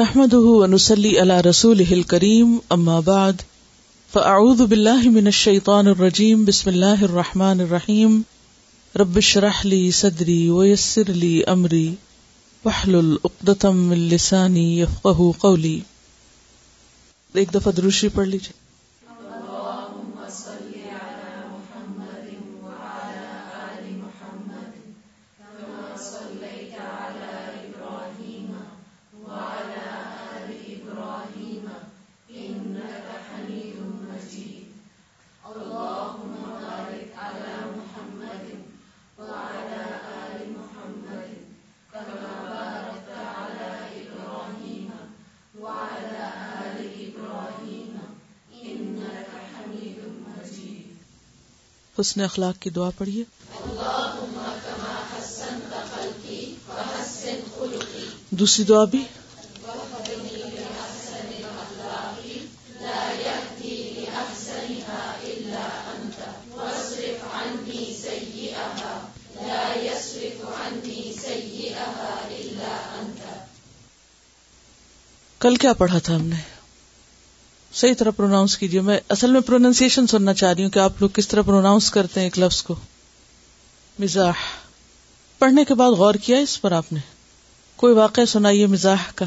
نحمده ونسلي على رسوله الكريم اما بعد فاعوذ بالله من الشيطان الرجيم، بسم الله الرحمن الرحيم. رب اشرح لي صدري ويسر لي امري واحلل عقدة من لساني يفقهوا قولي. ایک دفعہ دروشی پڑھ لیجیے حسن اخلاق کی دعا پڑھیے دوسری دعا بھی۔ کل کیا پڑھا تھا ہم نے؟ صحیح طرح پروناؤنس کیجیے۔ میں اصل میں پروننسیشن سننا چاہ رہی ہوں کہ آپ لوگ کس طرح پروناؤنس کرتے ہیں ایک لفظ کو۔ مزاح۔ پڑھنے کے بعد غور کیا اس پر آپ نے؟ کوئی واقعہ سنائیے مزاح کا۔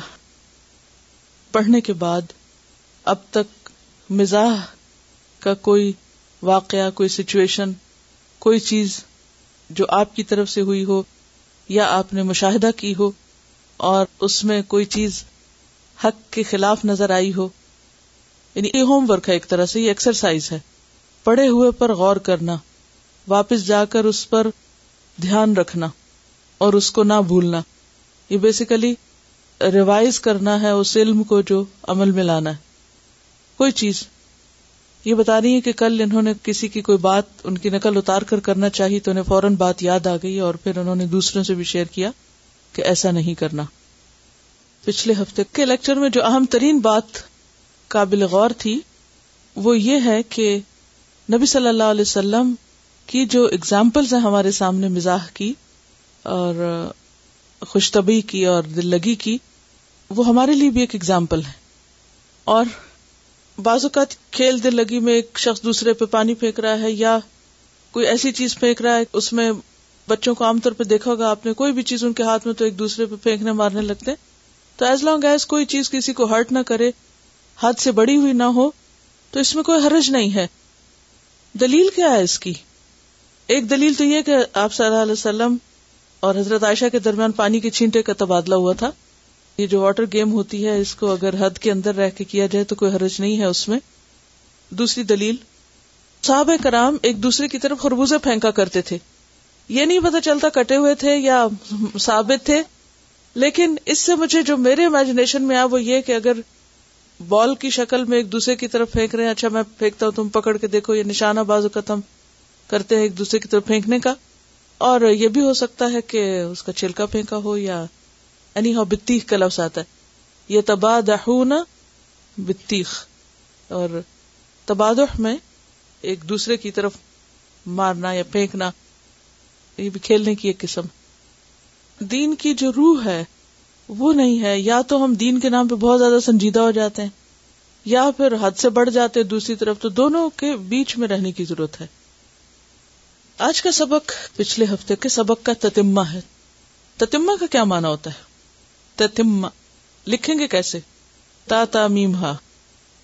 پڑھنے کے بعد اب تک مزاح کا کوئی واقعہ، کوئی سچویشن کوئی چیز جو آپ کی طرف سے ہوئی ہو یا آپ نے مشاہدہ کی ہو اور اس میں کوئی چیز حق کے خلاف نظر آئی ہو یعنی یہ ہوم ورک ہے ایک طرح سے، یہ ایکسرسائز ہے۔ پڑھے ہوئے پر غور کرنا، واپس جا کر اس پر دھیان رکھنا اور اس کو نہ بھولنا۔ یہ بیسیکلی ریوائز کرنا ہے اس علم کو جو عمل میں لانا ہے۔ کوئی چیز، یہ بتا رہی ہے کہ کل انہوں نے کسی کی کوئی بات ان کی نقل اتار کر کرنا چاہی تو انہیں فوراً بات یاد آ گئی اور پھر انہوں نے دوسروں سے بھی شیئر کیا کہ ایسا نہیں کرنا۔ پچھلے ہفتے کے لیکچر میں جو اہم ترین بات قابل غور تھی، وہ یہ ہے کہ نبی صلی اللہ علیہ وسلم کی جو اگزامپلز ہیں ہمارے سامنے مزاح کی اور خوشتبی کی اور دل لگی کی، وہ ہمارے لیے بھی ایک اگزامپل ہے اور بعض اوقات کھیل دل لگی میں ایک شخص دوسرے پہ پانی پھینک رہا ہے یا کوئی ایسی چیز پھینک رہا ہے، اس میں بچوں کو عام طور پہ دیکھا ہوگا، آپ نے کوئی بھی چیز ان کے ہاتھ میں تو ایک دوسرے پہ پھینکنے مارنے لگتے تو ایز لانگ ایز کوئی چیز کسی کو ہرٹ نہ کرے حد سے بڑی ہوئی نہ ہو تو اس میں کوئی حرج نہیں ہے۔ دلیل کیا ہے اس کی؟ ایک دلیل تو یہ کہ آپ صلی اللہ علیہ وسلم اور حضرت عائشہ کے درمیان پانی کے چھینٹے کا تبادلہ ہوا تھا۔ یہ جو واٹر گیم ہوتی ہے، اس کو اگر حد کے اندر رہ کے کیا جائے تو کوئی حرج نہیں ہے اس میں۔ دوسری دلیل صاحب کرام ایک دوسرے کی طرف خربوزے پھینکا کرتے تھے۔ یہ نہیں پتا چلتا کٹے ہوئے تھے یا ثابت تھے، لیکن اس سے مجھے جو میرے امیجنیشن میں آ وہ یہ کہ اگر بال کی شکل میں ایک دوسرے کی طرف پھینک رہے ہیں۔ اچھا میں پھینکتا ہوں، تم پکڑ کے دیکھو، یہ نشانہ بازو ختم کرتے ہیں ایک دوسرے کی طرف پھینکنے کا۔ اور یہ بھی ہو سکتا ہے کہ اس کا چھلکا پھینکا ہو یا اینی ہو بتیخ کا لفظ آتا ہے۔ یہ تباد بتیخ۔ اور تبادح میں ایک دوسرے کی طرف مارنا یا پھینکنا، یہ بھی کھیلنے کی ایک قسم۔ دین کی جو روح ہے وہ نہیں ہے، یا تو ہم دین کے نام پہ بہت زیادہ سنجیدہ ہو جاتے ہیں، یا پھر حد سے بڑھ جاتے دوسری طرف، تو دونوں کے بیچ میں رہنے کی ضرورت ہے۔ آج کا سبق، پچھلے ہفتے کے سبق کا تتمہ ہے۔ تتمہ کا کیا مانا ہوتا ہے؟ تتمہ، لکھیں گے کیسے؟ تا تا میم ہا،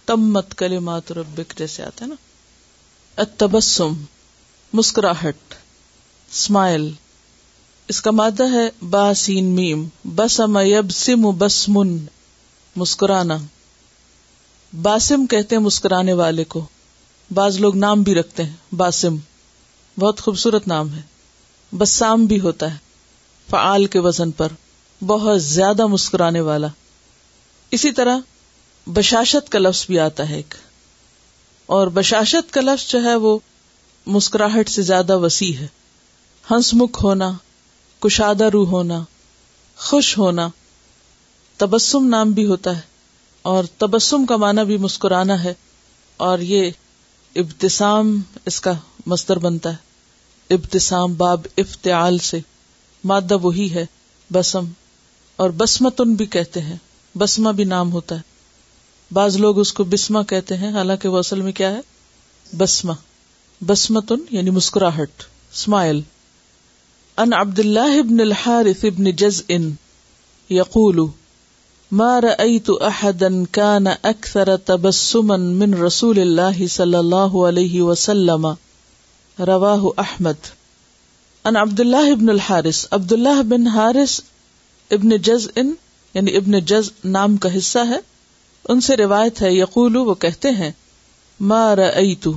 تمت کل مات ربک جیسے آتا ہے نا۔ اتبسم مسکراہٹ اسمائل اس کا مادہ ہے باسین میم، بسم سم بسمن، مسکرانا۔ باسم کہتے ہیں مسکرانے والے کو۔ بعض لوگ نام بھی رکھتے ہیں، باسم۔ بہت خوبصورت نام ہے۔ بسام بھی ہوتا ہے، فعال کے وزن پر۔ بہت زیادہ مسکرانے والا۔ اسی طرح بشاشت کا لفظ بھی آتا ہے ایک۔ اور بشاشت کا لفظ جو ہے وہ مسکراہٹ سے زیادہ وسیع ہے۔ ہنس مکھ ہونا کشادہ روح ہونا، خوش ہونا، تبسم نام بھی ہوتا ہے، اور تبسم کا معنی بھی مسکرانا ہے، اور یہ ابتسام اس کا مستر بنتا ہے۔ ابتسام باب افتعال سے، مادہ وہی ہے، بسم، اور بسمتن بھی کہتے ہیں بسما بھی نام ہوتا ہے۔ بعض لوگ اس کو بسما کہتے ہیں، حالانکہ وہ اصل میں کیا ہے؟ بسما بسمتن یعنی مسکراہٹ اسمائل ان عبد اللہ ابن الحارث ابن جز ان یقول، ما رأيت احدا كان اكثر تبسما من رسول الله صلى الله عليه وسلم. رواه احمد۔ ان عبد اللہ ابن الحارث۔ عبد اللہ بن حارث ابن جز ان یعنی ابن جز نام کا حصہ ہے، ان سے روایت ہے، یقول، وہ کہتے ہیں، ما رأيت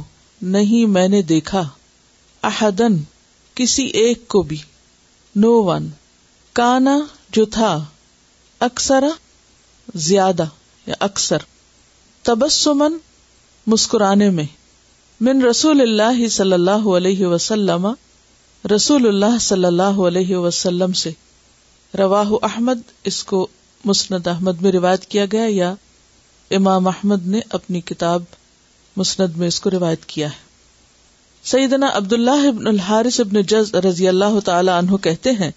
نہیں میں نے دیکھا احدن کسی ایک کو بھی۔ نو ون کانا جو تھا اکثر زیادہ یا اکثر تبسمن مسکرانے میں۔ من رسول اللہ صلی اللہ علیہ وسلم، رسول اللہ صلی اللہ علیہ وسلم سے۔ رواہ احمد، اس کو مسند احمد میں روایت کیا گیا یا امام احمد نے اپنی کتاب مسند میں اس کو روایت کیا ہے۔ سیدنا عبداللہ ابن الحارث ابن جز رضی اللہ تعالی عنہ کہتے ہیں،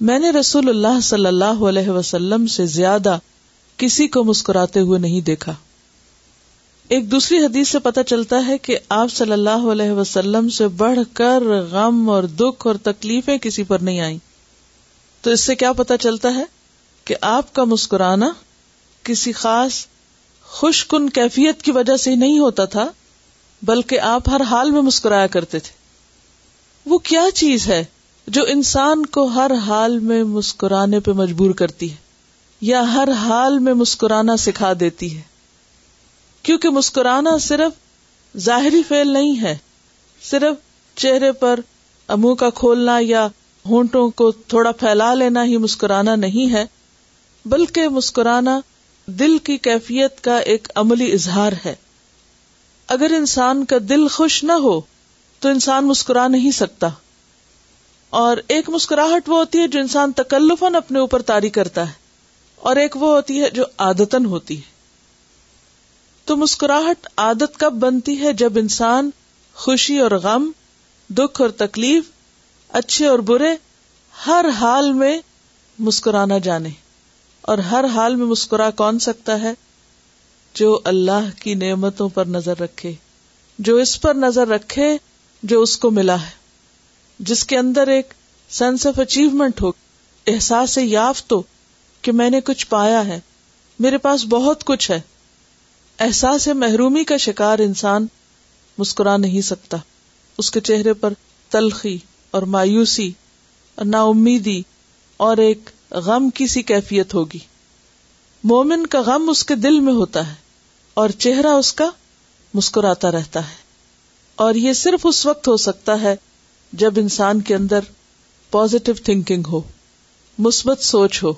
میں نے رسول اللہ صلی اللہ علیہ وسلم سے زیادہ کسی کو مسکراتے ہوئے نہیں دیکھا۔ ایک دوسری حدیث سے پتہ چلتا ہے کہ آپ صلی اللہ علیہ وسلم سے بڑھ کر غم اور دکھ اور تکلیفیں کسی پر نہیں آئیں۔ تو اس سے کیا پتا چلتا ہے کہ آپ کا مسکرانا کسی خاص خوش کن کیفیت کی وجہ سے نہیں ہوتا تھا؟ بلکہ آپ ہر حال میں مسکرایا کرتے تھے۔ وہ کیا چیز ہے جو انسان کو ہر حال میں مسکرانے پہ مجبور کرتی ہے یا ہر حال میں مسکرانا سکھا دیتی ہے؟ کیونکہ مسکرانا صرف ظاہری فیل نہیں ہے، صرف چہرے پر منہ کا کھولنا یا ہونٹوں کو تھوڑا پھیلا لینا ہی مسکرانا نہیں ہے، بلکہ مسکرانا دل کی کیفیت کا ایک عملی اظہار ہے۔ اگر انسان کا دل خوش نہ ہو تو انسان مسکرا نہیں سکتا۔ اور ایک مسکراہٹ وہ ہوتی ہے جو انسان تکلفن اپنے اوپر تاری کرتا ہے، اور ایک وہ ہوتی ہے جو آدتن ہوتی ہے۔ تو مسکراہٹ عادت کب بنتی ہے؟ جب انسان خوشی اور غم، دکھ اور تکلیف، اچھے اور برے، ہر حال میں مسکرانا جانے۔ اور ہر حال میں مسکرا کون سکتا ہے؟ جو اللہ کی نعمتوں پر نظر رکھے، جو اس پر نظر رکھے جو اس کو ملا ہے۔ جس کے اندر ایک سینس آف اچیومنٹ ہو، احساس یافت ہو کہ میں نے کچھ پایا ہے، میرے پاس بہت کچھ ہے۔ احساس محرومی کا شکار انسان مسکرا نہیں سکتا۔ اس کے چہرے پر تلخی اور مایوسی اور نا امیدی اور ایک غم کی سی کیفیت ہوگی۔ مومن کا غم اس کے دل میں ہوتا ہے۔ اور چہرہ اس کا مسکراتا رہتا ہے۔ اور یہ صرف اس وقت ہو سکتا ہے جب انسان کے اندر پازیٹو تھنکنگ ہو، مثبت سوچ ہو۔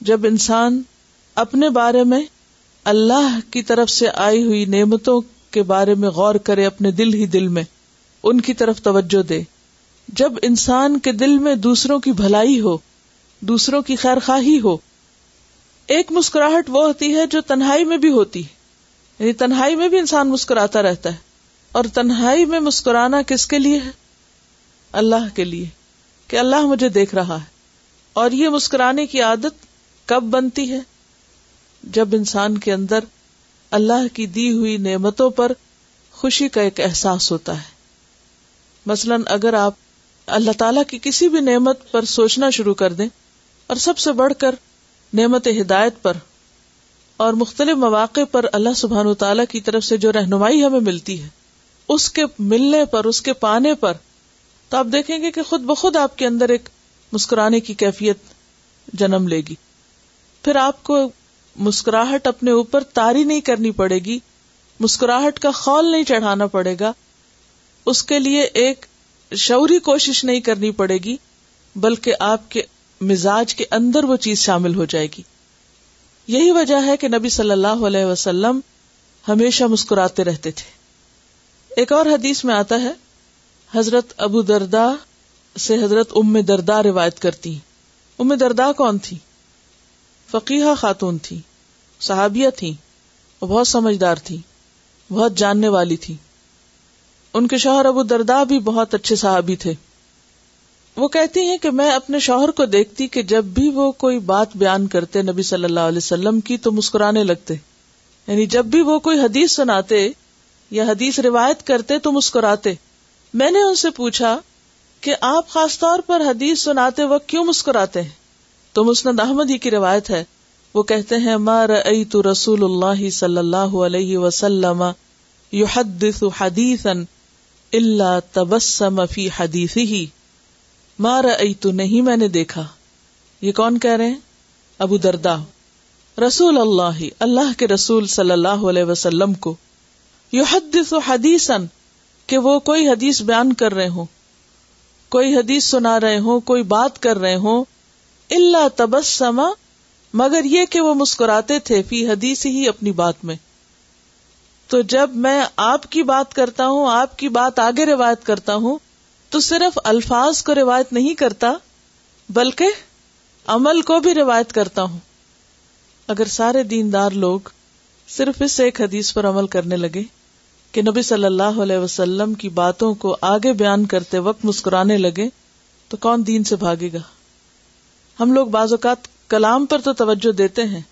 جب انسان اپنے بارے میں اللہ کی طرف سے آئی ہوئی نعمتوں کے بارے میں غور کرے، اپنے دل ہی دل میں ان کی طرف توجہ دے۔ جب انسان کے دل میں دوسروں کی بھلائی ہو، دوسروں کی خیر خواہی ہو ایک مسکراہٹ وہ ہوتی ہے جو تنہائی میں بھی ہوتی ہے۔ یعنی تنہائی میں بھی انسان مسکراتا رہتا ہے۔ اور تنہائی میں مسکرانا کس کے لیے ہے؟ اللہ کے لیے۔ کہ اللہ مجھے دیکھ رہا ہے۔ اور یہ مسکرانے کی عادت کب بنتی ہے؟ جب انسان کے اندر اللہ کی دی ہوئی نعمتوں پر خوشی کا ایک احساس ہوتا ہے۔ مثلاً اگر آپ اللہ تعالی کی کسی بھی نعمت پر سوچنا شروع کر دیں اور سب سے بڑھ کر نعمت ہدایت پر اور مختلف مواقع پر اللہ سبحان تعالی کی طرف سے جو رہنمائی ہمیں ملتی ہے، اس کے ملنے پر، اس کے پانے پر، تو آپ دیکھیں گے کہ خود بخود آپ کے اندر ایک مسکرانے کی کیفیت جنم لے گی۔ پھر آپ کو مسکراہٹ اپنے اوپر تاری نہیں کرنی پڑے گی، مسکراہٹ کا خول نہیں چڑھانا پڑے گا، اس کے لیے ایک شعوری کوشش نہیں کرنی پڑے گی، بلکہ آپ کے مزاج کے اندر وہ چیز شامل ہو جائے گی۔ یہی وجہ ہے کہ نبی صلی اللہ علیہ وسلم ہمیشہ مسکراتے رہتے تھے۔ ایک اور حدیث میں آتا ہے، حضرت ابو دردا سے حضرت ام دردا روایت کرتی۔ ام دردا کون تھی؟ فقیہ خاتون تھی، صحابیہ تھی، وہ بہت سمجھدار تھی، بہت جاننے والی تھی۔ ان کے شوہر ابو دردا بھی بہت اچھے صحابی تھے۔ وہ کہتی ہیں کہ میں اپنے شوہر کو دیکھتی کہ جب بھی وہ کوئی بات بیان کرتے نبی صلی اللہ علیہ وسلم کی تو مسکرانے لگتے۔ یعنی جب بھی وہ کوئی حدیث سناتے یا حدیث روایت کرتے تو مسکراتے۔ میں نے ان سے پوچھا کہ آپ خاص طور پر حدیث سناتے وقت کیوں مسکراتے ہیں؟ تو مسند احمد ہی کی روایت ہے۔ وہ کہتے ہیں، ما رأيت رسول اللہ صلی اللہ علیہ وسلم يحدث حدیثا الا تبسم فی حدیثه ما رأيت نہیں میں نے دیکھا۔ یہ کون کہہ رہے ہیں؟ ابو دردا رسول اللہ اللہ کے رسول صلی اللہ علیہ وسلم کو۔ یحدث حدیثا، کہ وہ کوئی حدیث بیان کر رہے ہوں۔ کوئی حدیث سنا رہے ہوں، کوئی بات کر رہے ہوں۔ اللہ تبسما مگر یہ کہ وہ مسکراتے تھے فی حدیث ہی اپنی بات میں۔ تو جب میں آپ کی بات کرتا ہوں، آپ کی بات آگے روایت کرتا ہوں تو صرف الفاظ کو روایت نہیں کرتا، بلکہ عمل کو بھی روایت کرتا ہوں۔ اگر سارے دیندار لوگ صرف اس ایک حدیث پر عمل کرنے لگے کہ نبی صلی اللہ علیہ وسلم کی باتوں کو آگے بیان کرتے وقت مسکرانے لگے، تو کون دین سے بھاگے گا؟ ہم لوگ بعض اوقات کلام پر تو توجہ دیتے ہیں،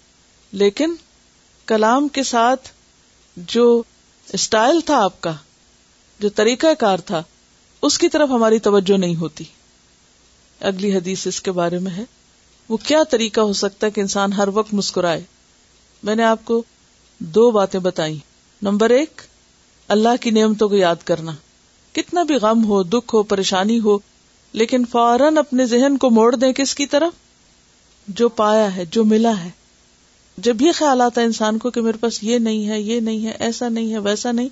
لیکن کلام کے ساتھ جو اسٹائل تھا آپ کا، جو طریقہ کار تھا اس کی طرف ہماری توجہ نہیں ہوتی۔ اگلی حدیث اس کے بارے میں ہے۔ وہ کیا طریقہ ہو سکتا ہے کہ انسان ہر وقت مسکرائے؟ میں نے آپ کو دو باتیں بتائی نمبر ایک، اللہ کی نعمتوں کو یاد کرنا۔ کتنا بھی غم ہو، دکھ ہو، پریشانی ہو، لیکن فوراً اپنے ذہن کو موڑ دیں کس کی طرف؟ جو پایا ہے، جو ملا ہے۔ جب یہ خیال آتا ہے انسان کو کہ میرے پاس یہ نہیں ہے، یہ نہیں ہے، ایسا نہیں ہے، ویسا نہیں،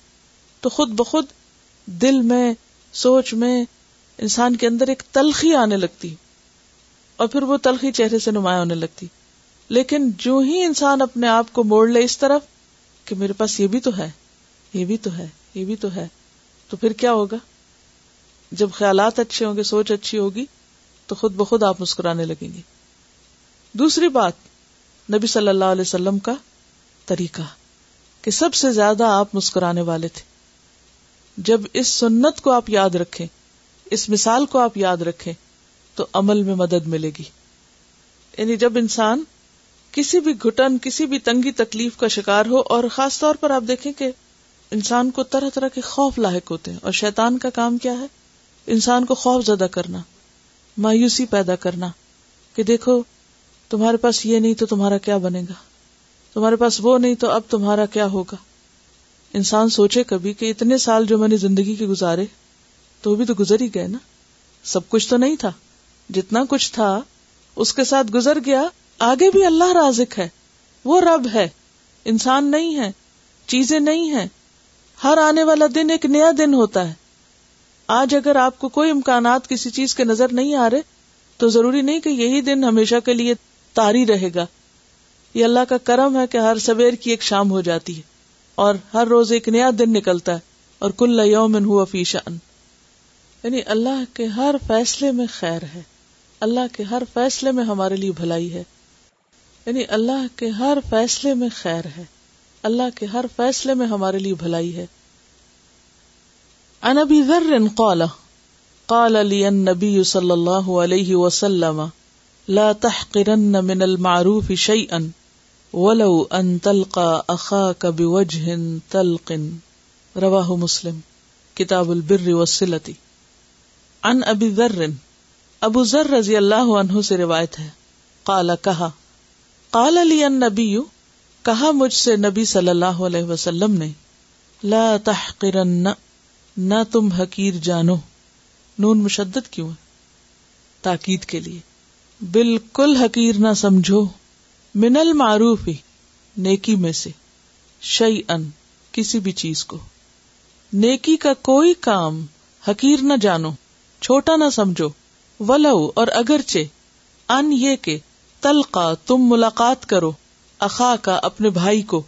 تو خود بخود دل میں سوچ میں انسان کے اندر ایک تلخی آنے لگتی اور پھر وہ تلخی چہرے سے نمایاں ہونے لگتی۔ لیکن جو ہی انسان اپنے آپ کو موڑ لے اس طرف کہ میرے پاس یہ بھی تو ہے، یہ بھی تو ہے، یہ بھی تو ہے، تو پھر کیا ہوگا؟ جب خیالات اچھے ہوں گے، سوچ اچھی ہوگی، تو خود بخود آپ مسکرانے لگیں گے دوسری بات، نبی صلی اللہ علیہ وسلم کا طریقہ کہ سب سے زیادہ آپ مسکرانے والے تھے۔ جب اس سنت کو آپ یاد رکھیں، اس مثال کو آپ یاد رکھیں، تو عمل میں مدد ملے گی۔ یعنی جب انسان کسی بھی گھٹن، کسی بھی تنگی، تکلیف کا شکار ہو، اور خاص طور پر آپ دیکھیں کہ انسان کو طرح طرح کے خوف لاحق ہوتے ہیں، اور شیطان کا کام کیا ہے؟ انسان کو خوف زدہ کرنا، مایوسی پیدا کرنا، کہ دیکھو، تمہارے پاس یہ نہیں تو تمہارا کیا بنے گا؟ تمہارے پاس وہ نہیں تو اب تمہارا کیا ہوگا؟ انسان سوچے کبھی کہ اتنے سال جو میں نے زندگی کے گزارے تو وہ بھی تو گزر ہی گئے نا۔ سب کچھ تو نہیں تھا۔ جتنا کچھ تھا، اس کے ساتھ گزر گیا۔ آگے بھی اللہ رازق ہے۔ وہ رب ہے۔ انسان نہیں ہے۔ چیزیں نہیں ہیں۔ ہر آنے والا دن ایک نیا دن ہوتا ہے۔ آج اگر آپ کو کوئی امکانات کسی چیز کے نظر نہیں آ رہے، تو ضروری نہیں کہ یہی دن ہمیشہ کے لیے تاری رہے گا۔ یہ اللہ کا کرم ہے کہ ہر سویر کی ایک شام ہو جاتی ہے۔ اور ہر روز ایک نیا دن نکلتا ہے، اور کل یوم ہوا فیشان یعنی اللہ کے ہر فیصلے میں خیر ہے۔ اللہ کے ہر فیصلے میں ہمارے لیے بھلائی ہے۔ یعنی اللہ کے ہر فیصلے میں خیر ہے۔ اللہ کے ہر فیصلے میں ہمارے لیے بھلائی ہے۔ ابی ذر قال قال لي النبي صلى الله عليه وسلم، لا تحقرن من المعروف شيئا ولو ان تلقى اخاك بوجه تلق. رواه مسلم. کتاب البر والصلة. عن ابی ذر. ابو ذر رضی اللہ عنہ سے روایت ہے. قال، کہا، قال لی النبی کہا مجھ سے نبی صلی اللہ علیہ وسلم نے، لا تحقرن، نہ تم حقیر جانو. نون مشدد کیوں ہے؟ تاکید کے لیے. بالکل حقیر نہ سمجھو. من المعروف نیکی میں سے شعی ان کسی بھی چیز کو۔ نیکی کا کوئی کام حقیر نہ جانو، چھوٹا نہ سمجھو، ولو اور اگرچہ۔ ان یہ کہ تلقا، تم ملاقات کرو اخا کا اپنے بھائی کو۔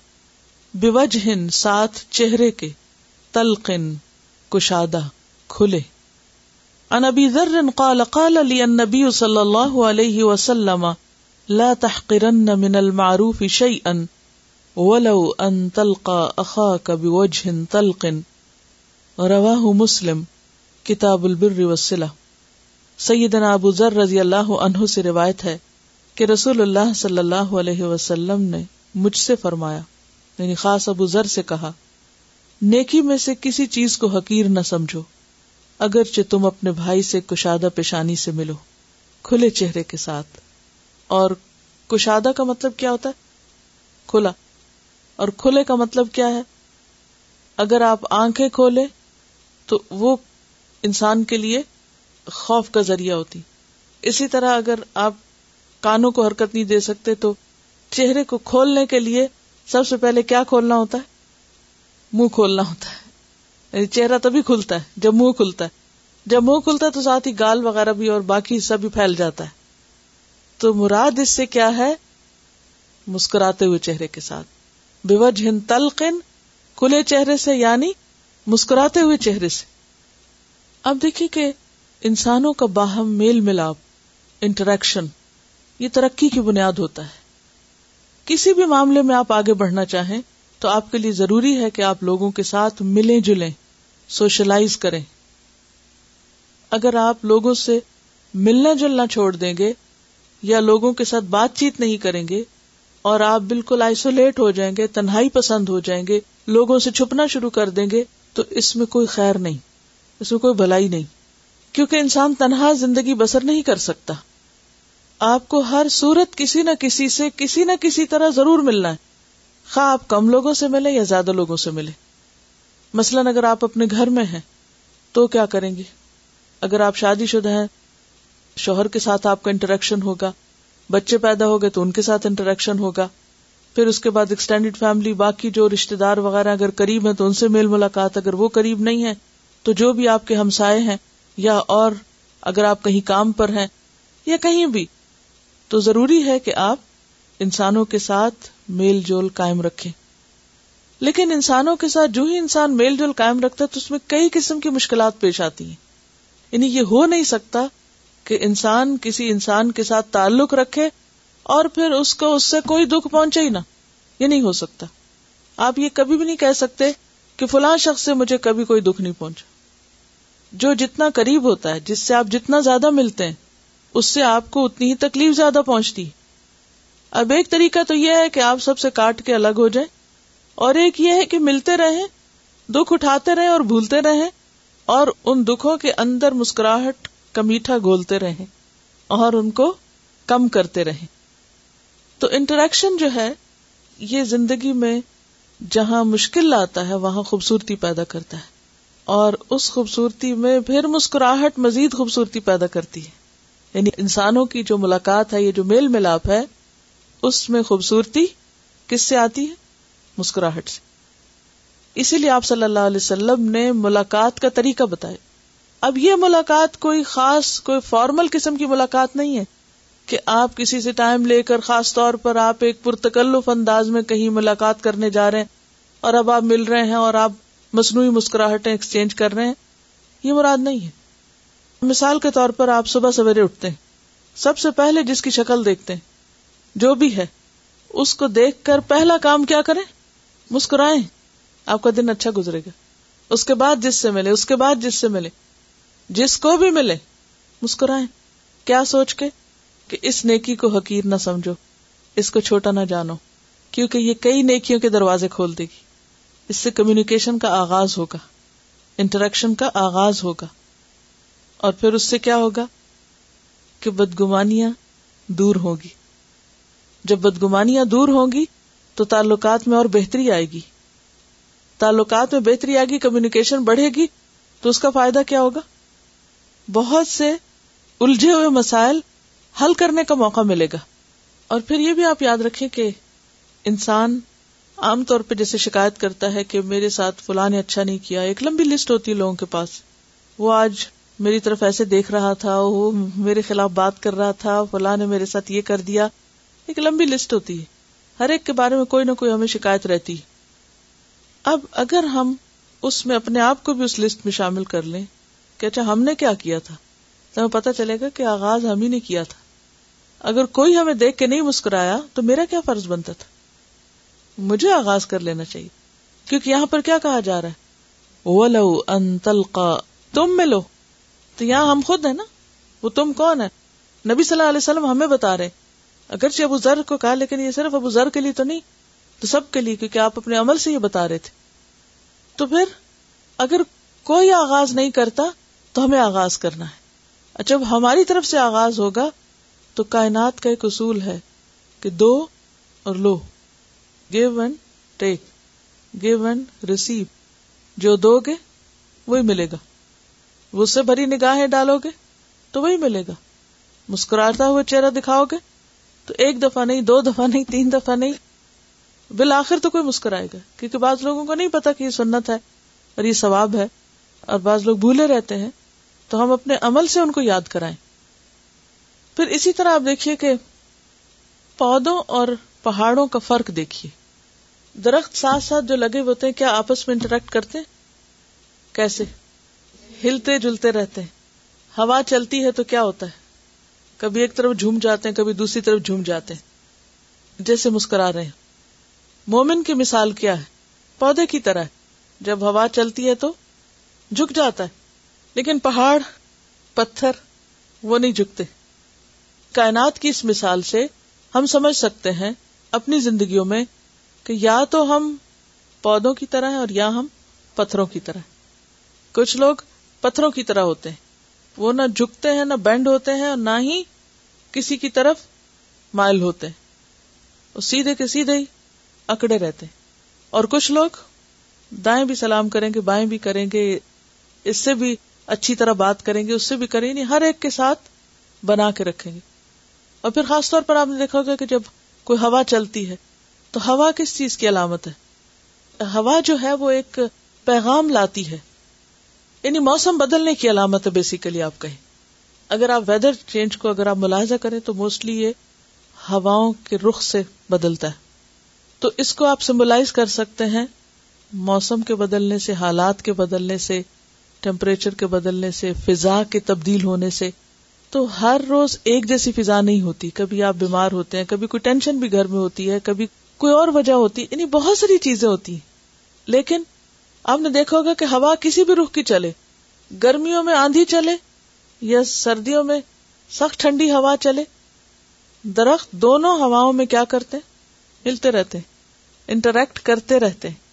بوجہ ساتھ چہرے کے تلقن کشادہ کھلے۔ ان ابی ذر قال قال لي النبي صلى الله عليه وسلم لا تحقرن من المعروف شيئا ولو ان تلقى اخاك بوجه طلق رواه مسلم، کتاب البر والصلة سیدنا ابو ذر رضی اللہ عنہ سے روایت ہے کہ رسول اللہ صلی اللہ علیہ وسلم نے مجھ سے فرمایا یعنی خاص ابو ذر سے کہا، نیکی میں سے کسی چیز کو حقیر نہ سمجھو، اگرچہ تم اپنے بھائی سے کشادہ پیشانی سے ملو، کھلے چہرے کے ساتھ۔ اور کشادہ کا مطلب کیا ہوتا ہے؟ کھلا۔ اور کھلے کا مطلب کیا ہے؟ اگر آپ آنکھیں کھولے تو وہ انسان کے لیے خوف کا ذریعہ ہوتی۔ اسی طرح اگر آپ کانوں کو حرکت نہیں دے سکتے تو چہرے کو کھولنے کے لیے سب سے پہلے کیا کھولنا ہوتا ہے؟ منہ کھولنا ہوتا ہے۔ یعنی چہرہ تبھی کھلتا ہے جب منہ کھلتا ہے۔ جب منہ کھلتا ہے تو ساتھ ہی گال وغیرہ بھی اور باقی حصہ بھی پھیل جاتا ہے۔ تو مراد اس سے کیا ہے؟ مسکراتے ہوئے چہرے کے ساتھ۔ بے وجہ تلقن، کھلے چہرے سے یعنی مسکراتے ہوئے چہرے سے۔ اب دیکھیے کہ انسانوں کا باہم میل ملاپ، انٹریکشن، یہ ترقی کی بنیاد ہوتا ہے۔ کسی بھی معاملے میں آپ آگے بڑھنا چاہیں تو آپ کے لیے ضروری ہے کہ آپ لوگوں کے ساتھ ملیں جلیں، سوشلائز کریں۔ اگر آپ لوگوں سے ملنا جلنا چھوڑ دیں گے یا لوگوں کے ساتھ بات چیت نہیں کریں گے اور آپ بالکل آئسولیٹ ہو جائیں گے، تنہائی پسند ہو جائیں گے، لوگوں سے چھپنا شروع کر دیں گے، تو اس میں کوئی خیر نہیں، اس میں کوئی بھلائی نہیں۔ کیونکہ انسان تنہا زندگی بسر نہیں کر سکتا۔ آپ کو ہر صورت کسی نہ کسی سے کسی نہ کسی طرح ضرور ملنا ہے۔ خواہ آپ کم لوگوں سے ملے یا زیادہ لوگوں سے ملے مثلاً اگر آپ اپنے گھر میں ہیں، تو کیا کریں گے اگر آپ شادی شدہ ہیں شوہر کے ساتھ آپ کا انٹریکشن ہوگا۔ بچے پیدا ہو گئے تو ان کے ساتھ انٹریکشن ہوگا۔ پھر اس کے بعد ایکسٹینڈیڈ فیملی باقی جو رشتے دار وغیرہ اگر قریب ہیں تو ان سے میل ملاقات اگر وہ قریب نہیں ہے تو جو بھی آپ کے ہمسائے ہیں یا اور اگر آپ کہیں کام پر ہیں یا کہیں بھی، تو ضروری ہے کہ آپ انسانوں کے ساتھ میل جول قائم رکھیں۔ لیکن انسانوں کے ساتھ جو ہی انسان میل جول قائم رکھتا ہے تو اس میں کئی قسم کی مشکلات پیش آتی ہیں۔ یعنی یہ ہو نہیں سکتا کہ انسان کسی انسان کے ساتھ تعلق رکھے اور پھر اس کو اس سے کوئی دکھ پہنچے ہی نہ۔ یہ نہیں ہو سکتا۔ آپ یہ کبھی بھی نہیں کہہ سکتے کہ فلاں شخص سے مجھے کبھی کوئی دکھ نہیں پہنچا۔ جو جتنا قریب ہوتا ہے، جس سے آپ جتنا زیادہ ملتے ہیں، اس سے آپ کو اتنی ہی تکلیف زیادہ پہنچتی۔ اب ایک طریقہ تو یہ ہے کہ آپ سب سے کاٹ کے الگ ہو جائیں۔ اور ایک یہ ہے کہ ملتے رہیں، دکھ اٹھاتے رہیں اور بھولتے رہیں، اور ان دکھوں کے اندر مسکراہٹ کا میٹھا گولتے رہیں اور ان کو کم کرتے رہیں۔ تو انٹریکشن جو ہے، یہ زندگی میں جہاں مشکل لاتا ہے، وہاں خوبصورتی پیدا کرتا ہے۔ اور اس خوبصورتی میں پھر مسکراہٹ، مزید خوبصورتی پیدا کرتی ہے۔ یعنی انسانوں کی جو ملاقات ہے، یہ جو میل ملاپ ہے، اس میں خوبصورتی کس سے آتی ہے؟ مسکراہٹ سے۔ اسی لیے آپ صلی اللہ علیہ وسلم نے ملاقات کا طریقہ بتایا۔ اب یہ ملاقات کوئی خاص، کوئی فارمل قسم کی ملاقات نہیں ہے کہ آپ کسی سے ٹائم لے کر خاص طور پر آپ ایک پرتکلف انداز میں کہیں ملاقات کرنے جا رہے ہیں اور اب آپ مل رہے ہیں اور آپ مصنوعی مسکراہٹیں ایکسچینج کر رہے ہیں، یہ مراد نہیں ہے۔ مثال کے طور پر آپ صبح سویرے اٹھتے ہیں۔ سب سے پہلے جس کی شکل دیکھتے ہیں، جو بھی ہے، اس کو دیکھ کر پہلا کام کیا کریں؟ مسکرائیں۔ آپ کا دن اچھا گزرے گا۔ اس کے بعد جس سے ملے، اس کے بعد جس سے ملے۔ جس کو بھی ملے، مسکرائیں۔ کیا سوچ کے؟ کہ اس نیکی کو حقیر نہ سمجھو۔ اس کو چھوٹا نہ جانو، کیونکہ یہ کئی نیکیوں کے دروازے کھول دے گی۔ اس سے کمیونیکیشن کا آغاز ہوگا انٹریکشن کا آغاز ہوگا۔ اور پھر اس سے کیا ہوگا؟ کہ بدگمانیاں دور ہوگی۔ جب بدگمانیاں دور ہوں گی، تو تعلقات میں اور بہتری آئے گی۔ تعلقات میں بہتری آئے گی کمیونیکیشن بڑھے گی، تو اس کا فائدہ کیا ہوگا؟ بہت سے الجھے ہوئے مسائل حل کرنے کا موقع ملے گا۔ اور پھر یہ بھی آپ یاد رکھیں کہ انسان عام طور پہ جیسے شکایت کرتا ہے کہ میرے ساتھ فلاں نے اچھا نہیں کیا، ایک لمبی لسٹ ہوتی ہے لوگوں کے پاس۔ وہ آج میری طرف ایسے دیکھ رہا تھا، وہ میرے خلاف بات کر رہا تھا، فلاں نے میرے ساتھ یہ کر دیا۔ ایک لمبی لسٹ ہوتی ہے۔ ہر ایک کے بارے میں کوئی نہ کوئی ہمیں شکایت رہتی۔ اب اگر ہم اس میں اپنے آپ کو بھی اس لسٹ میں شامل کر لیں کہ اچھا ہم نے کیا کیا تھا؟ تو ہمیں پتا چلے گا کہ آغاز ہم ہی نے کیا تھا۔ اگر کوئی ہمیں دیکھ کے نہیں مسکرایا، تو میرا کیا فرض بنتا تھا؟ مجھے آغاز کر لینا چاہیے۔ کیونکہ یہاں پر کیا کہا جا رہا ہے؟ ولو ان تلقا تم ملو۔ تو یہاں ہم خود ہیں نا؟ وہ تم کون ہے نبی صلی اللہ علیہ وسلم ہمیں بتا رہے اگرچہ ابو ذر کو کہا، لیکن یہ صرف ابو ذر کے لیے تو نہیں، تو سب کے لیے، کیونکہ آپ اپنے عمل سے یہ بتا رہے تھے۔ تو پھر اگر کوئی آغاز نہیں کرتا تو ہمیں آغاز کرنا ہے۔ جب ہماری طرف سے آغاز ہوگا تو کائنات کا ایک اصول ہے کہ دو اور لو۔ Give and take give and receive جو دو گے وہی ملے گا۔ وہ سے بھری نگاہیں ڈالو گے تو وہی ملے گا۔ مسکراتا ہوا چہرہ دکھاؤ گے تو ایک دفعہ نہیں، دو دفعہ نہیں، تین دفعہ نہیں۔ بالآخر تو کوئی مسکرائے گا۔ کیونکہ بعض لوگوں کو نہیں پتا کہ یہ سنت ہے اور یہ ثواب ہے اور بعض لوگ بھولے رہتے ہیں۔ تو ہم اپنے عمل سے ان کو یاد کرائیں۔ پھر اسی طرح آپ دیکھیے کہ پودوں اور پہاڑوں کا فرق دیکھیے۔ درخت ساتھ ساتھ جو لگے ہوتے ہیں، کیا آپس میں انٹریکٹ کرتے کیسے؟ ہلتے جلتے رہتے ہیں۔ ہوا چلتی ہے تو کیا ہوتا ہے؟ کبھی ایک طرف جھوم جاتے ہیں، کبھی دوسری طرف جھوم جاتے ہیں۔ جیسے مسکرا رہے ہیں۔ مومن کی مثال کیا ہے؟ پودے کی طرح۔ جب ہوا چلتی ہے تو جھک جاتا ہے۔ لیکن پہاڑ، پتھر، وہ نہیں جھکتے۔ کائنات کی اس مثال سے ہم سمجھ سکتے ہیں اپنی زندگیوں میں کہ یا تو ہم پودوں کی طرح ہیں اور یا ہم پتھروں کی طرح کچھ لوگ پتھروں کی طرح ہوتے ہیں۔ وہ نہ جھکتے ہیں، نہ بینڈ ہوتے ہیں اور نہ ہی کسی کی طرف مائل ہوتے ہیں۔ وہ سیدھے کے سیدھے ہی اکڑے رہتے اور کچھ لوگ دائیں بھی سلام کریں گے، بائیں بھی کریں گے، اس سے بھی اچھی طرح بات کریں گے، اس سے بھی کریں گے ہر ایک کے ساتھ بنا کے رکھیں گے۔ اور پھر خاص طور پر آپ نے دیکھا ہوگا کہ جب کوئی ہوا چلتی ہے، تو ہوا کس چیز کی علامت ہے؟ ہوا جو ہے وہ ایک پیغام لاتی ہے۔ یعنی موسم بدلنے کی علامت ہے بیسیکلی آپ کہیں۔ اگر آپ ویدر چینج کو اگر آپ ملاحظہ کریں، تو موسٹلی یہ ہواؤں کے رخ سے بدلتا ہے۔ تو اس کو آپ سمبلائز کر سکتے ہیں، موسم کے بدلنے سے، حالات کے بدلنے سے ٹیمپریچر کے بدلنے سے، فضا کے تبدیل ہونے سے، تو ہر روز ایک جیسی فضا نہیں ہوتی۔ کبھی آپ بیمار ہوتے ہیں، کبھی کوئی ٹینشن بھی گھر میں ہوتی ہے، کبھی کوئی اور وجہ ہوتی ہے یعنی بہت ساری چیزیں ہوتی۔ ہیں لیکن آپ نے دیکھا ہوگا کہ ہوا کسی بھی رخ کی چلے۔ گرمیوں میں آندھی چلے یا سردیوں میں سخت ٹھنڈی ہوا چلے۔ درخت دونوں ہواؤں میں کیا کرتے؟ ہلتے رہتے انٹریکٹ کرتے رہتے۔ ہیں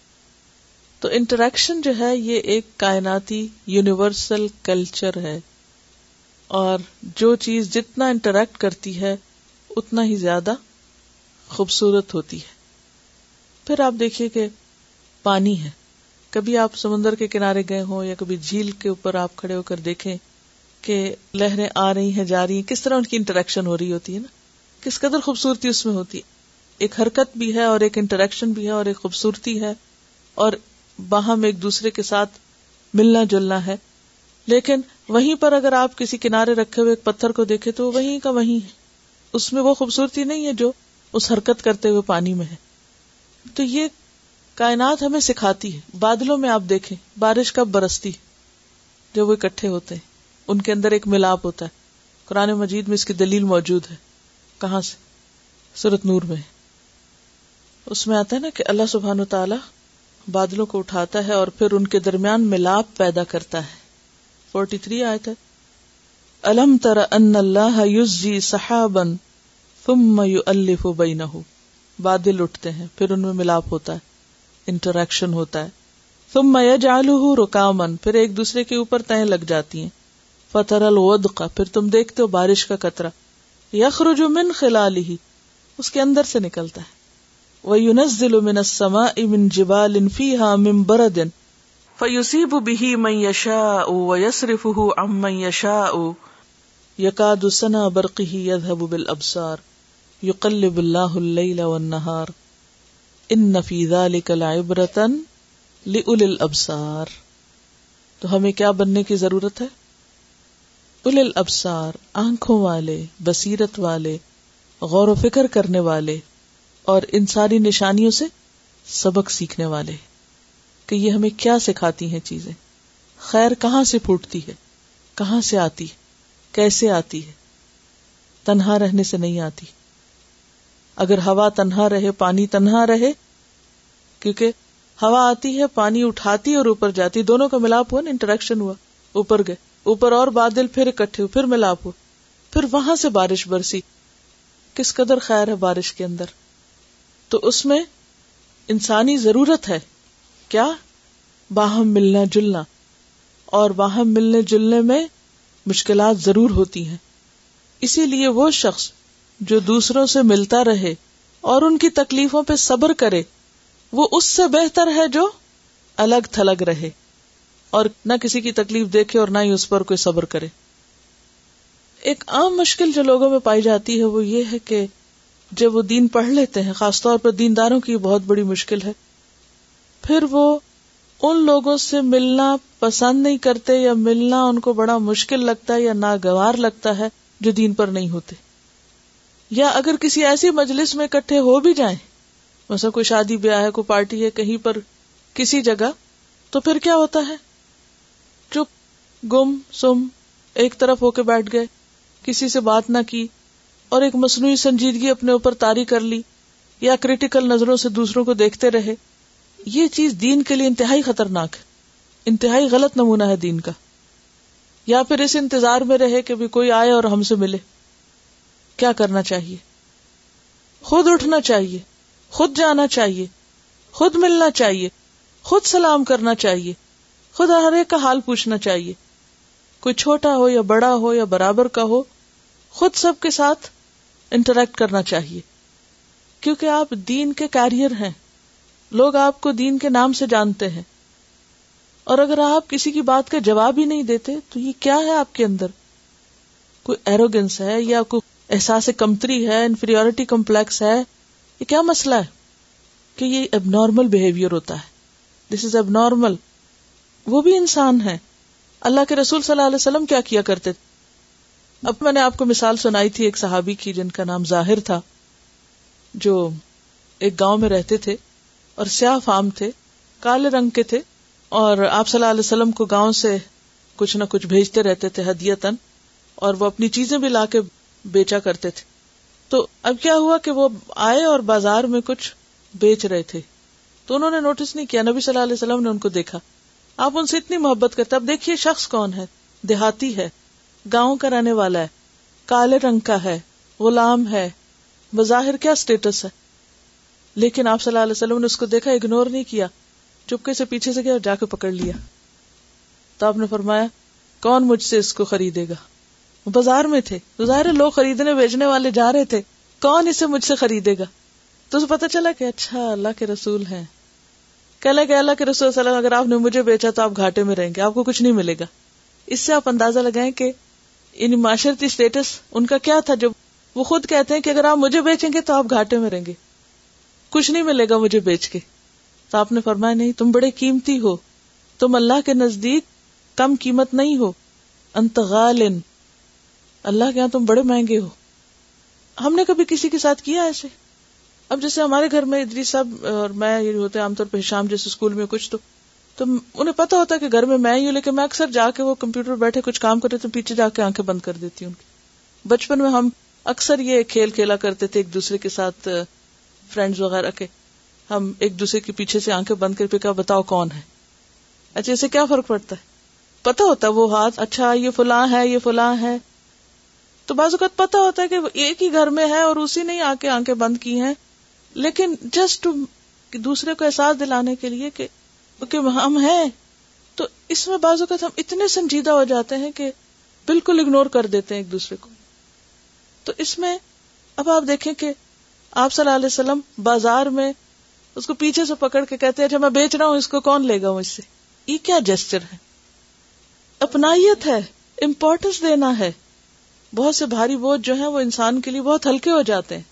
تو انٹریکشن جو ہے یہ ایک کائناتی یونیورسل کلچر ہے۔ اور جو چیز جتنا انٹریکٹ کرتی ہے، اتنا ہی زیادہ خوبصورت ہوتی ہے۔ پھر آپ دیکھیے کہ پانی ہے۔ کبھی آپ سمندر کے کنارے گئے ہوں یا کبھی جھیل کے اوپر آپ کھڑے ہو کر دیکھیں کہ لہریں آ رہی ہیں، جا رہی ہیں، کس طرح ان کی انٹریکشن ہو رہی ہوتی ہے نا؟ کس قدر خوبصورتی اس میں ہوتی ہے۔ ایک حرکت بھی ہے اور ایک انٹریکشن بھی ہے اور ایک خوبصورتی ہے۔ اور باہم ایک دوسرے کے ساتھ ملنا جلنا ہے۔ لیکن وہیں پر اگر آپ کسی کنارے رکھے ہوئے ایک پتھر کو دیکھے تو وہیں کا وہیں ہے۔ اس میں وہ خوبصورتی نہیں ہے جو اس حرکت کرتے ہوئے پانی میں ہے۔ تو یہ کائنات ہمیں سکھاتی ہے۔ بادلوں میں آپ دیکھیں، بارش کب برستی جب وہ اکٹھے ہوتے ہیں۔ ان کے اندر ایک ملاپ ہوتا ہے۔ قرآن مجید میں اس کی دلیل موجود ہے۔ کہاں سے؟ سورت نور میں اس میں آتا ہے نا کہ اللہ سبحان و تعالی بادلوں کو اٹھاتا ہے اور پھر ان کے درمیان ملاپ پیدا کرتا ہے۔ فورٹی تھری آئے تھے الم تر ان اللہ یوزی صحابن ثم یؤلف بینہ بادل اٹھتے ہیں، پھر ان میں ملاپ ہوتا ہے انٹریکشن ہوتا ہے۔ ثم یجعلہ رکامن پھر ایک دوسرے کے اوپر تہیں لگ جاتی ہیں۔ فتر الودق، پھر تم دیکھتے ہو بارش کا قطرہ۔ یخرج من خلالہ اس کے اندر سے نکلتا ہے۔ وَيُنَزِّلُ مِنَ السَّمَاءِ مِن جِبَالٍ فِيهَا مِن بَرَدٍ فَيُصِيبُ بِهِ مَن يَشَاءُ وَيَصْرِفُهُ عَن مَن يَشَاءُ يَكَادُ سَنَا بَرْقِهِ يَذْهَبُ بِالْأَبْصَارِ يُقَلِّبُ اللَّهُ اللَّيْلَ وَالنَّهَارِ إِنَّ فِي ذَلِكَ لَعِبْرَةً لِأُولِي الْأَبْصَارِ تو ہمیں کیا بننے کی ضرورت ہے؟ اول الابصار آنکھوں والے، بصیرت والے، غور و فکر کرنے والے اور ان ساری نشانیوں سے سبق سیکھنے والے کہ یہ ہمیں کیا سکھاتی ہیں چیزیں۔ خیر کہاں سے پھوٹتی ہے؟ کہاں سے آتی کیسے آتی ہے؟ تنہا رہنے سے نہیں آتی۔ اگر ہوا تنہا رہے، پانی تنہا رہے، کیونکہ ہوا آتی ہے، پانی اٹھاتی اور اوپر جاتی، دونوں کا ملاپ ہوا نا انٹریکشن ہوا، اوپر گئے، اوپر اور بادل، پھر اکٹھے، پھر ملاپ ہو پھر وہاں سے بارش برسی۔ کس قدر خیر ہے بارش کے اندر؟ تو اس میں انسانی ضرورت ہے۔ کیا؟ باہم ملنا جلنا۔ اور باہم ملنے جلنے میں مشکلات ضرور ہوتی ہیں۔ اسی لیے وہ شخص جو دوسروں سے ملتا رہے اور ان کی تکلیفوں پہ صبر کرے، وہ اس سے بہتر ہے جو الگ تھلگ رہے اور نہ کسی کی تکلیف دیکھے اور نہ ہی اس پر کوئی صبر کرے۔ ایک عام مشکل جو لوگوں میں پائی جاتی ہے وہ یہ ہے کہ جب وہ دین پڑھ لیتے ہیں، خاص طور پر دینداروں کی بہت بڑی مشکل ہے۔ پھر وہ ان لوگوں سے ملنا پسند نہیں کرتے یا ملنا ان کو بڑا مشکل لگتا ہے یا ناگوار لگتا ہے جو دین پر نہیں ہوتے۔ یا اگر کسی ایسی مجلس میں اکٹھے ہو بھی جائیں، مثلا کوئی شادی، بیاہ ہے، کوئی پارٹی ہے، کہیں پر کسی جگہ، تو پھر کیا ہوتا ہے؟ چپ، گم، سم، ایک طرف ہو کے بیٹھ گئے، کسی سے بات نہ کی اور ایک مصنوعی سنجیدگی اپنے اوپر تاری کر لی یا کریٹیکل نظروں سے دوسروں کو دیکھتے رہے، یہ چیز دین کے لیے انتہائی خطرناک ہے، انتہائی غلط نمونہ ہے دین کا۔ یا پھر اس انتظار میں رہے کہ بھی کوئی آئے اور ہم سے ملے۔ کیا کرنا چاہیے؟ خود اٹھنا چاہیے، خود جانا چاہیے، خود ملنا چاہیے، خود سلام کرنا چاہیے، خود ہر ایک کا حال پوچھنا چاہیے۔ کوئی چھوٹا ہو یا بڑا ہو یا برابر کا ہو، خود سب کے ساتھ انٹریکٹ کرنا چاہیے۔ کیونکہ آپ دین کے کیریئر ہیں۔ لوگ آپ کو دین کے نام سے جانتے ہیں۔ اور اگر آپ کسی کی بات کا جواب ہی نہیں دیتے، تو یہ کیا ہے آپ کے اندر؟ کوئی ایروگینس ہے یا کوئی احساس کمتری ہے انفیریٹی کمپلیکس ہے؟ یہ کیا مسئلہ ہے؟ کہ یہ اب نارمل بہیویئر ہوتا ہے۔ دس از اب نارمل وہ بھی انسان ہے۔ اللہ کے رسول صلی اللہ علیہ وسلم کیا کیا کرتے تھے؟ اب میں نے آپ کو مثال سنائی تھی ایک صحابی کی جن کا نام ظاہر تھا، جو ایک گاؤں میں رہتے تھے اور سیاہ فام تھے، کالے رنگ کے تھے اور آپ صلی اللہ علیہ وسلم کو گاؤں سے کچھ نہ کچھ بھیجتے رہتے تھے ہدیتن اور وہ اپنی چیزیں بھی لا کے بیچا کرتے تھے۔ تو اب کیا ہوا کہ وہ آئے اور بازار میں کچھ بیچ رہے تھے؟ تو انہوں نے نوٹس نہیں کیا، نبی صلی اللہ علیہ وسلم نے ان کو دیکھا۔ آپ ان سے اتنی محبت کرتے اب دیکھیے شخص کون ہے، دیہاتی ہے۔ گاؤں کا رہنے والا ہے، کالے رنگ کا ہے، غلام ہے۔ بظاہر کیا اسٹیٹس ہے؟ لیکن آپ صلی اللہ علیہ وسلم نے اس کو دیکھا اگنور نہیں کیا۔ چپکے سے پیچھے سے گیا اور جا کے پکڑ لیا۔ تو آپ نے فرمایا، کون مجھ سے اس کو خریدے گا؟ بازار میں تھے۔ تو ظاہر لوگ خریدنے، بیچنے والے جا رہے تھے۔ کون اسے مجھ سے خریدے گا؟ تو اسے پتا چلا کہ اچھا اللہ کے رسول ہیں۔ کہ اللہ کے رسول صلی اللہ علیہ وسلم، اگر آپ نے مجھے بیچا تو آپ گھاٹے میں رہیں گے، آپ کو کچھ نہیں ملے گا۔ اس سے آپ اندازہ لگائیں کہ ان معاشرتی اسٹیٹس ان کا کیا تھا جو وہ خود کہتے ہیں کہ اگر آپ مجھے بیچیں گے تو آپ گھاٹے میں رہیں گے۔ کچھ نہیں ملے گا مجھے بیچ کے۔ تو آپ نے فرمایا، نہیں، تم بڑے قیمتی ہو۔ تم اللہ کے نزدیک کم قیمت نہیں ہو۔ انتغال اللہ کے یہاں تم بڑے مہنگے ہو۔ ہم نے کبھی کسی کے ساتھ کیا ایسے؟ اب جیسے ہمارے گھر میں ادری صاحب اور میں ہوتے عام طور پہ شام جیسے اسکول میں کچھ تو تو انہیں پتا ہوتا ہے کہ گھر میں میں ہی ہوں، لیکن میں اکثر جا کے وہ کمپیوٹر بیٹھے کچھ کام کرتے تو پیچھے جا کے آنکھیں بند کر دیتی ہوں۔ بچپن میں ہم اکثر یہ کھیل کھیلا کرتے تھے، ایک دوسرے کے ساتھ، فرینڈز وغیرہ کے۔ ہم ایک دوسرے کے پیچھے سے آنکھیں بند کر کے بتاؤ کون ہے؟ اچھا اسے کیا فرق پڑتا ہے؟ پتا ہوتا ہے وہ ہاتھ اچھا یہ فلاں ہے، یہ فلاں ہے۔ تو بعض اوقات پتا ہوتا ہے کہ ایک ہی گھر میں ہے اور اسی نے آ کے آنکھیں بند کی ہیں۔ لیکن جسٹ دوسرے کو احساس دلانے کے لیے کہ ہم ہیں۔ تو اس میں بعض اوقات ہم اتنے سنجیدہ ہو جاتے ہیں کہ بالکل اگنور کر دیتے ہیں ایک دوسرے کو۔ تو اس میں اب آپ دیکھیں کہ آپ صلی اللہ علیہ وسلم بازار میں اس کو پیچھے سے پکڑ کے کہتے ہیں اچھا میں بیچ رہا ہوں، اس کو کون لے گا مجھ سے؟ یہ کیا جسچر ہے؟ اپنائیت ہے امپورٹینس دینا ہے۔ بہت سے بھاری بوجھ جو ہے وہ انسان کے لیے بہت ہلکے ہو جاتے ہیں۔